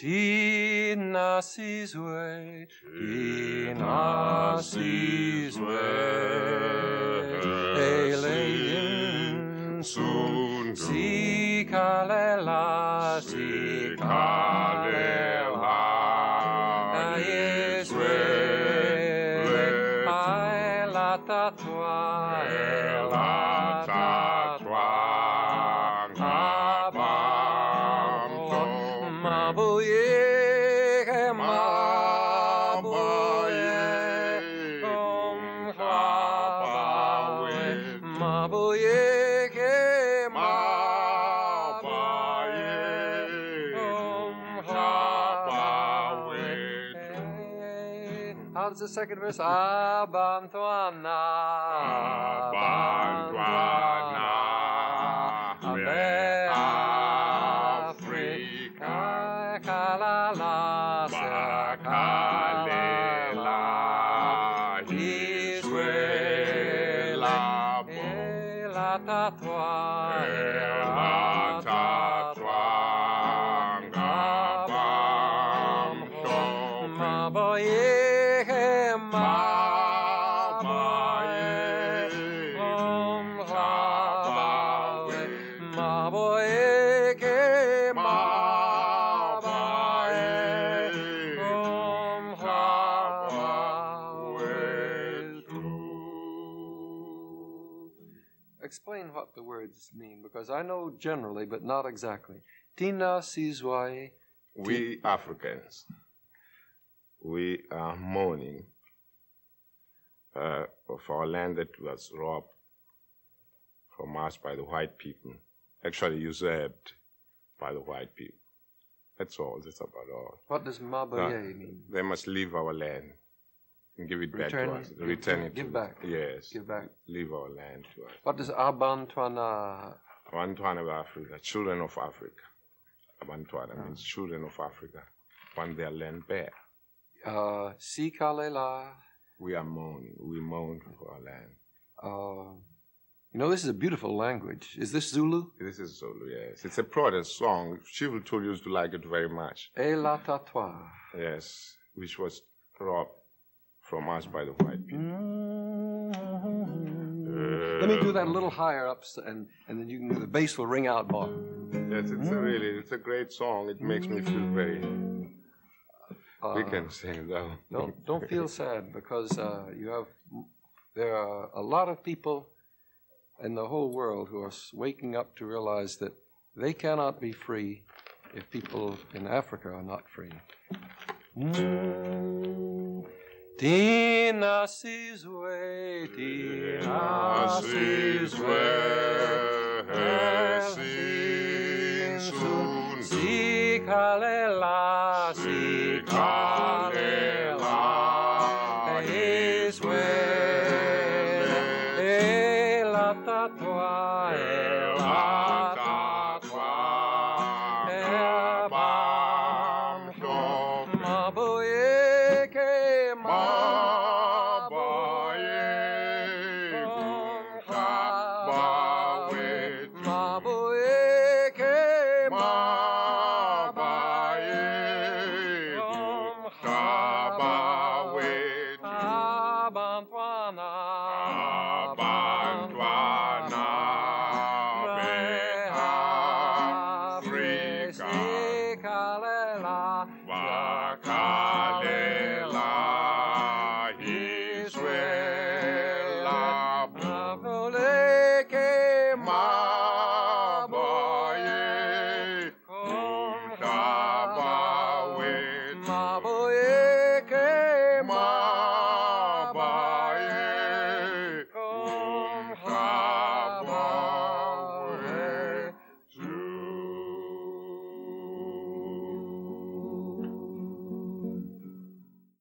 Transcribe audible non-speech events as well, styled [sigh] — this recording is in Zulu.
Tina Sizwe, Tina Sizwe, Eilein the second verse? Abantuana. Abantuana. Abe Ela tatua. Ela tatua. Ngabam shope. Maboye. Maboye. Om Shabawe. Maboye. Explain what the words mean, because I know generally, but not exactly. Tina Sizwai. We Africans, we are mourning uh, of our land that was robbed from us by the white people, actually usurped by the white people. That's all. That's about all. What does Maboye mean? They must leave our land and give it back Return to it- us. Return it. give to back. Yes. Give back. Leave our land to us. What does Abantwana? Abantwana of Africa, children of Africa. Abantwana Ah. means children of Africa want their land back. Uh, Sikalela. We are mourning. We mourn for our land. Uh, you know, this is a beautiful language. Is this Zulu? This is Zulu, yes. It's a protest song. Chivitul used to like it very much. Elatatwa. Yes, which was robbed from us by the white people. Let me do that a little higher up, and, and then you can, the bass will ring out more. Yes, it's a really, it's a great song. It makes me feel very. Uh, we can sing though. Don't don't feel [laughs] sad because uh, you have there are a lot of people in the whole world who are waking up to realize that they cannot be free if people in Africa are not free. Tina Sizwe, Tina Sizwe, Sinsun, Sikalela, Sikalela, Iswe, Ela Tatua, Ela Tatua, Maboye, Ke Maboye, Maboye, Ke Abantwana, Abantwana, Africa, vakalela